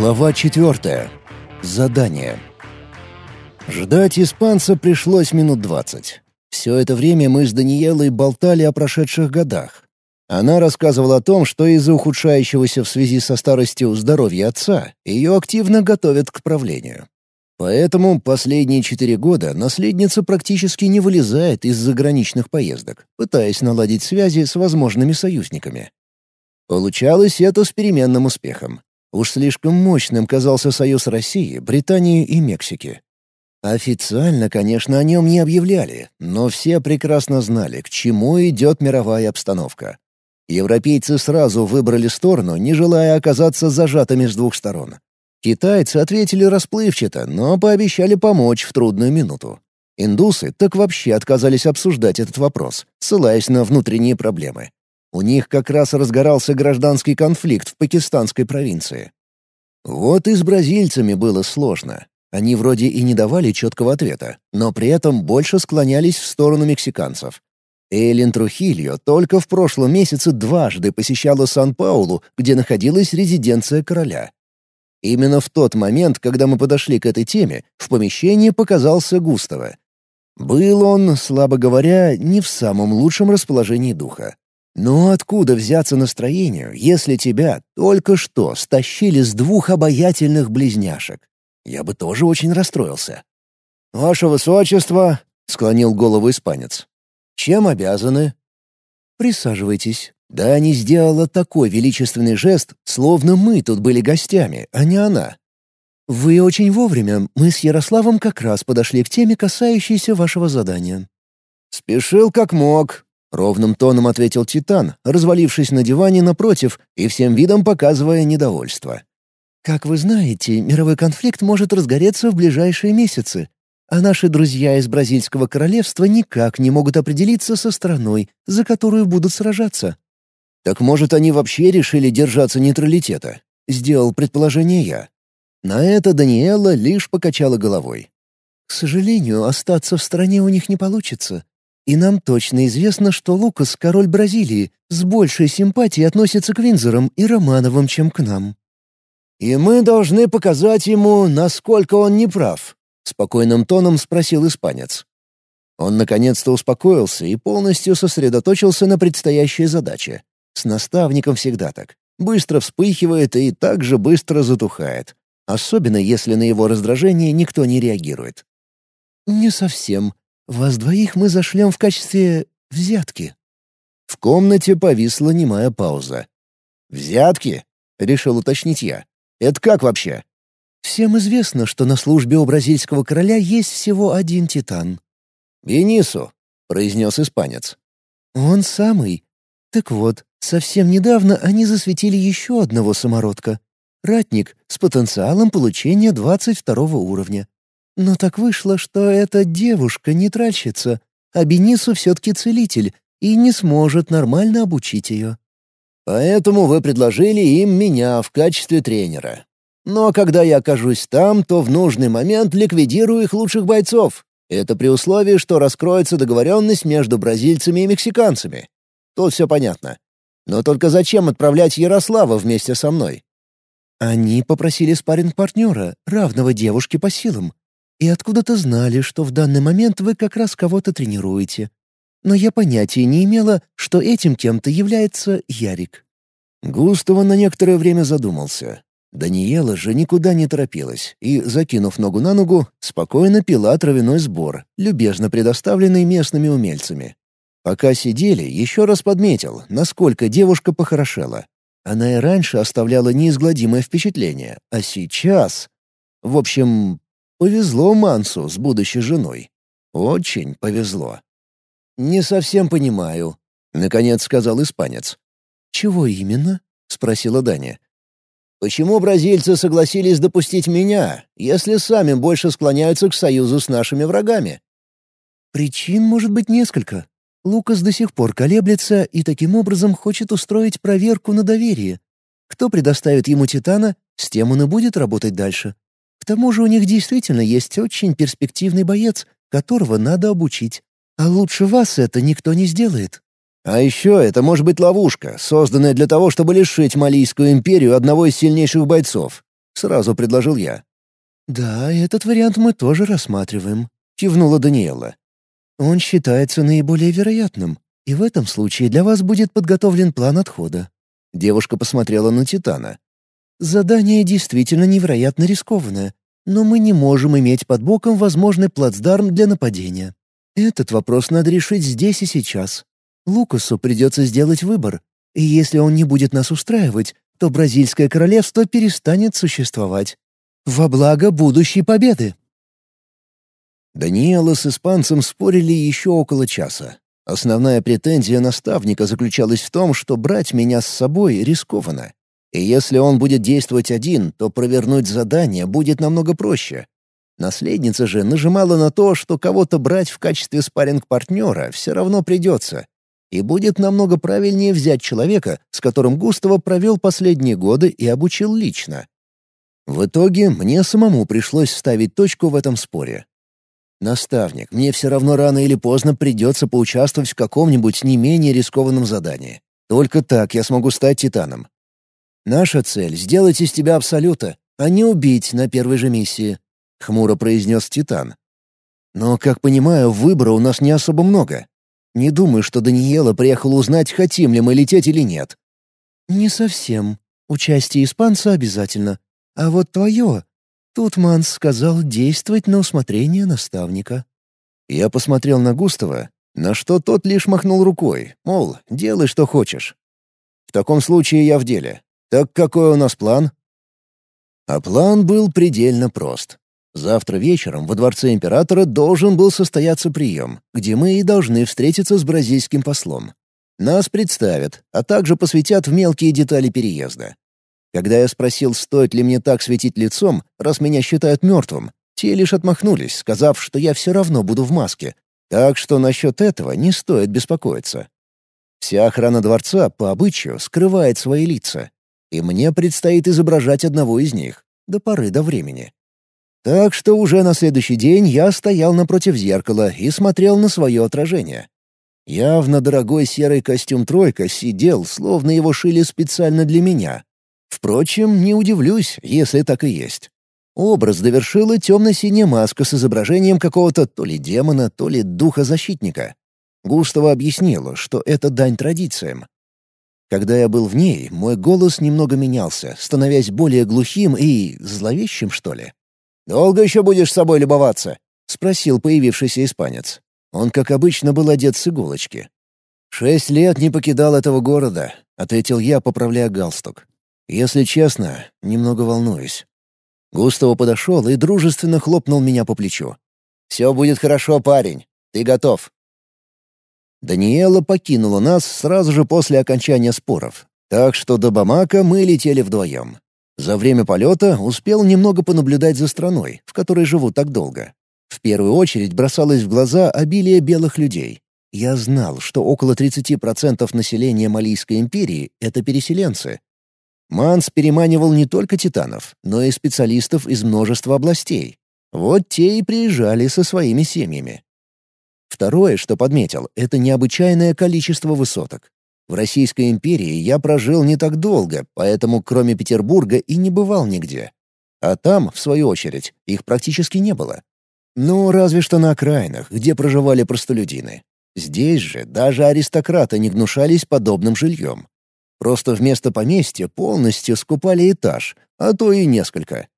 Глава четвертая. Задание. Ждать испанца пришлось минут двадцать. Все это время мы с Даниелой болтали о прошедших годах. Она рассказывала о том, что из-за ухудшающегося в связи со старостью здоровья отца ее активно готовят к правлению. Поэтому последние четыре года наследница практически не вылезает из заграничных поездок, пытаясь наладить связи с возможными союзниками. Получалось это с переменным успехом. Уж слишком мощным казался союз России, Британии и Мексики. Официально, конечно, о нем не объявляли, но все прекрасно знали, к чему идет мировая обстановка. Европейцы сразу выбрали сторону, не желая оказаться зажатыми с двух сторон. Китайцы ответили расплывчато, но пообещали помочь в трудную минуту. Индусы так вообще отказались обсуждать этот вопрос, ссылаясь на внутренние проблемы. У них как раз разгорался гражданский конфликт в пакистанской провинции. Вот и с бразильцами было сложно. Они вроде и не давали четкого ответа, но при этом больше склонялись в сторону мексиканцев. Эйлин Трухильо только в прошлом месяце дважды посещала Сан-Паулу, где находилась резиденция короля. Именно в тот момент, когда мы подошли к этой теме, в помещении показался Густаво. Был он, слабо говоря, не в самом лучшем расположении духа. Но откуда взяться настроению, если тебя только что стащили с двух обаятельных близняшек? Я бы тоже очень расстроился. «Ваше Высочество», — склонил голову испанец. «Чем обязаны?» «Присаживайтесь». Да, не сделала такой величественный жест, словно мы тут были гостями, а не она. «Вы очень вовремя. Мы с Ярославом как раз подошли к теме, касающейся вашего задания». «Спешил как мог», — ровным тоном ответил Титан, развалившись на диване напротив и всем видом показывая недовольство. «Как вы знаете, мировой конфликт может разгореться в ближайшие месяцы, а наши друзья из Бразильского королевства никак не могут определиться со страной, за которую будут сражаться». «Так может, они вообще решили держаться нейтралитета?» — сделал предположение я. На это Даниэла лишь покачала головой. «К сожалению, остаться в стране у них не получится. И нам точно известно, что Лукас — король Бразилии, с большей симпатией относится к Винзорам и Романовым, чем к нам. «И мы должны показать ему, насколько он неправ», — спокойным тоном спросил испанец. Он наконец-то успокоился и полностью сосредоточился на предстоящей задаче. С наставником всегда так. Быстро вспыхивает и также быстро затухает. Особенно если на его раздражение никто не реагирует. «Не совсем», вас двоих мы зашлем в качестве взятки». В комнате повисла немая пауза. «Взятки?» — решил уточнить я. «Это как вообще?» «Всем известно, что на службе у бразильского короля есть всего один титан». «Бенису», — произнес испанец. «Он самый. Так вот, совсем недавно они засветили еще одного самородка. Ратник с потенциалом получения 22 уровня. Но так вышло, что эта девушка нейтральщица, а Бенису все-таки целитель и не сможет нормально обучить ее. Поэтому вы предложили им меня в качестве тренера. Но когда я окажусь там, то в нужный момент ликвидирую их лучших бойцов. Это при условии, что раскроется договоренность между бразильцами и мексиканцами. Тут все понятно. Но только зачем отправлять Ярослава вместе со мной? Они попросили спарринг-партнера, равного девушке по силам и откуда-то знали, что в данный момент вы как раз кого-то тренируете. Но я понятия не имела, что этим кем-то является Ярик». Густаво на некоторое время задумался. Даниэла же никуда не торопилась и, закинув ногу на ногу, спокойно пила травяной сбор, любезно предоставленный местными умельцами. Пока сидели, еще раз подметил, насколько девушка похорошела. Она и раньше оставляла неизгладимое впечатление, а сейчас... В общем, Повезло Мансу с будущей женой. Очень повезло. «Не совсем понимаю», — наконец сказал испанец. «Чего именно?» — спросила Даня. «Почему бразильцы согласились допустить меня, если сами больше склоняются к союзу с нашими врагами?» «Причин может быть несколько. Лукас до сих пор колеблется и таким образом хочет устроить проверку на доверие. Кто предоставит ему Титана, с тем он и будет работать дальше. К тому же у них действительно есть очень перспективный боец, которого надо обучить. А лучше вас это никто не сделает. А еще это может быть ловушка, созданная для того, чтобы лишить Малийскую империю одного из сильнейших бойцов. — сразу предложил я. «Да, этот вариант мы тоже рассматриваем», — кивнула Даниэла. «Он считается наиболее вероятным, и в этом случае для вас будет подготовлен план отхода». Девушка посмотрела на Титана. «Задание действительно невероятно рискованное, но мы не можем иметь под боком возможный плацдарм для нападения. Этот вопрос надо решить здесь и сейчас. Лукасу придется сделать выбор, и если он не будет нас устраивать, то Бразильское королевство перестанет существовать. Во благо будущей победы. Даниэла с испанцем спорили еще около часа. Основная претензия наставника заключалась в том, что брать меня с собой рискованно. И если он будет действовать один, то провернуть задание будет намного проще. Наследница же нажимала на то, что кого-то брать в качестве спарринг-партнера все равно придется. И будет намного правильнее взять человека, с которым Густаво провел последние годы и обучил лично. В итоге мне самому пришлось ставить точку в этом споре. «Наставник, мне все равно рано или поздно придется поучаствовать в каком-нибудь не менее рискованном задании. Только так я смогу стать Титаном. Наша цель — сделать из тебя Абсолюта, а не убить на первой же миссии», — хмуро произнес Титан. «Но, как понимаю, выбора у нас не особо много. Не думаю, что Даниэла приехала узнать, хотим ли мы лететь или нет». «Не совсем. Участие испанца обязательно. А вот твое...» Тут Манс сказал действовать на усмотрение наставника. Я посмотрел на Густава, на что тот лишь махнул рукой, мол, делай, что хочешь. В таком случае я в деле. Так какой у нас план? А план был предельно прост. Завтра вечером во дворце императора должен был состояться прием, где мы и должны встретиться с бразильским послом. Нас представят, а также посвятят в мелкие детали переезда. Когда я спросил, стоит ли мне так светить лицом, раз меня считают мертвым, те лишь отмахнулись, сказав, что я все равно буду в маске, так что насчет этого не стоит беспокоиться. Вся охрана дворца, по обычаю, скрывает свои лица, и мне предстоит изображать одного из них, до поры до времени. Так что уже на следующий день я стоял напротив зеркала и смотрел на свое отражение. Явно дорогой серый костюм «тройка» сидел, словно его шили специально для меня. Впрочем, не удивлюсь, если так и есть. Образ довершила темно-синяя маска с изображением какого-то то ли демона, то ли духа-защитника. Густаво объяснила, что это дань традициям, когда я был в ней, мой голос немного менялся, становясь более глухим и зловещим, что ли. «Долго еще будешь с собой любоваться?» — спросил появившийся испанец. Он, как обычно, был одет с иголочки. «Шесть лет не покидал этого города», — ответил я, поправляя галстук. «Если честно, немного волнуюсь». Густаво подошел и дружественно хлопнул меня по плечу. «Все будет хорошо, парень. Ты готов?» Даниэла покинула нас сразу же после окончания споров, так что до Бамака мы летели вдвоем. За время полета успел немного понаблюдать за страной, в которой живу так долго. В первую очередь бросалось в глаза обилие белых людей. Я знал, что около 30% населения Малийской империи — это переселенцы. Манс переманивал не только титанов, но и специалистов из множества областей. Вот те и приезжали со своими семьями. Второе, что подметил, это необычайное количество высоток. В Российской империи я прожил не так долго, поэтому кроме Петербурга и не бывал нигде. А там, в свою очередь, их практически не было. Ну, разве что на окраинах, где проживали простолюдины. Здесь же даже аристократы не гнушались подобным жильем. Просто вместо поместья полностью скупали этаж, а то и несколько.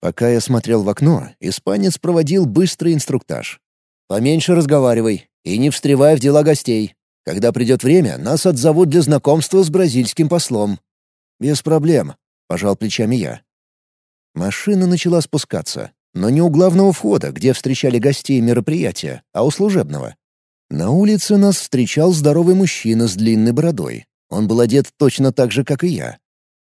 Пока я смотрел в окно, испанец проводил быстрый инструктаж. Поменьше разговаривай и не встревай в дела гостей. Когда придет время, нас отзовут для знакомства с бразильским послом». «Без проблем», — пожал плечами я. Машина начала спускаться, но не у главного входа, где встречали гостей мероприятия, а у служебного. На улице нас встречал здоровый мужчина с длинной бородой. Он был одет точно так же, как и я.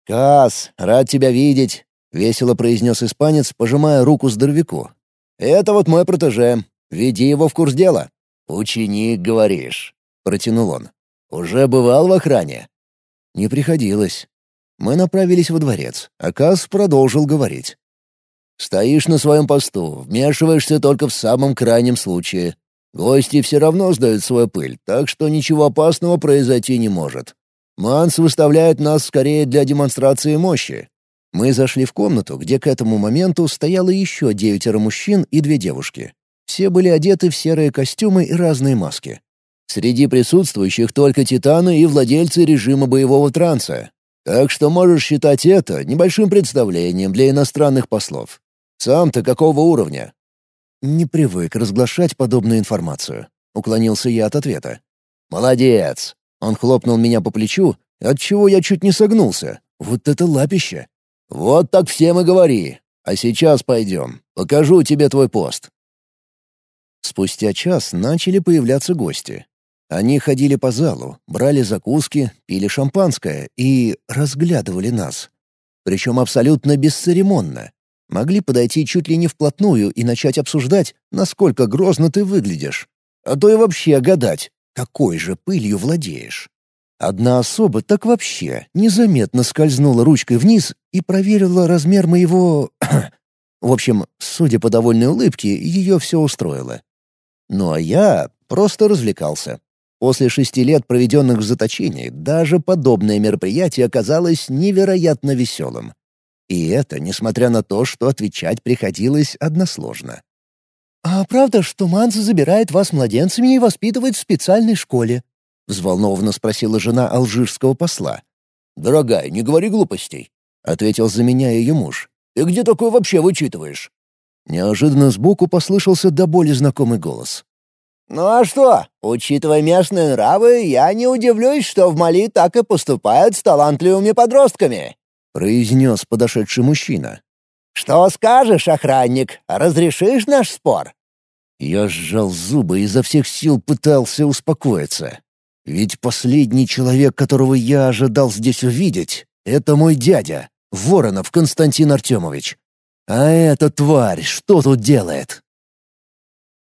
«Кас, рад тебя видеть», — весело произнес испанец, пожимая руку здоровяку. «Это вот мой протеже, Веди его в курс дела». «Ученик, говоришь», — протянул он. «Уже бывал в охране?» «Не приходилось». Мы направились во дворец, а Кас продолжил говорить. «Стоишь на своем посту, вмешиваешься только в самом крайнем случае. Гости все равно сдают свою пыль, так что ничего опасного произойти не может. Манс выставляет нас скорее для демонстрации мощи. Мы зашли в комнату, где к этому моменту стояло еще девятеро мужчин и две девушки. Все были одеты в серые костюмы и разные маски. Среди присутствующих только титаны и владельцы режима боевого транса. Так что можешь считать это небольшим представлением для иностранных послов. Сам-то какого уровня? Не привык разглашать подобную информацию. Уклонился я от ответа. «Молодец!» Он хлопнул меня по плечу, отчего я чуть не согнулся. Вот это лапище! «Вот так всем и говори. А сейчас пойдем. Покажу тебе твой пост». Спустя час начали появляться гости. Они ходили по залу, брали закуски, пили шампанское и разглядывали нас. Причем абсолютно бесцеремонно. Могли подойти чуть ли не вплотную и начать обсуждать, насколько грозно ты выглядишь. А то и вообще гадать, какой же пылью владеешь. Одна особа так вообще незаметно скользнула ручкой вниз и проверила размер моего... В общем, судя по довольной улыбке, ее все устроило. Ну а я просто развлекался. После шести лет, проведенных в заточении, даже подобное мероприятие оказалось невероятно веселым. И это несмотря на то, что отвечать приходилось односложно. «А правда, что Манза забирает вас младенцами и воспитывает в специальной школе?» взволнованно спросила жена алжирского посла. «Дорогая, не говори глупостей», — ответил за меня ее муж. «Ты где такое вообще вычитываешь?» Неожиданно сбоку послышался до боли знакомый голос. «Ну а что? Учитывая местные нравы, я не удивлюсь, что в Мали так и поступают с талантливыми подростками», — произнес подошедший мужчина. «Что скажешь, охранник? Разрешишь наш спор?» Я сжал зубы и изо всех сил пытался успокоиться. Ведь последний человек, которого я ожидал здесь увидеть, — это мой дядя, Воронов Константин Артемович. А эта тварь что тут делает?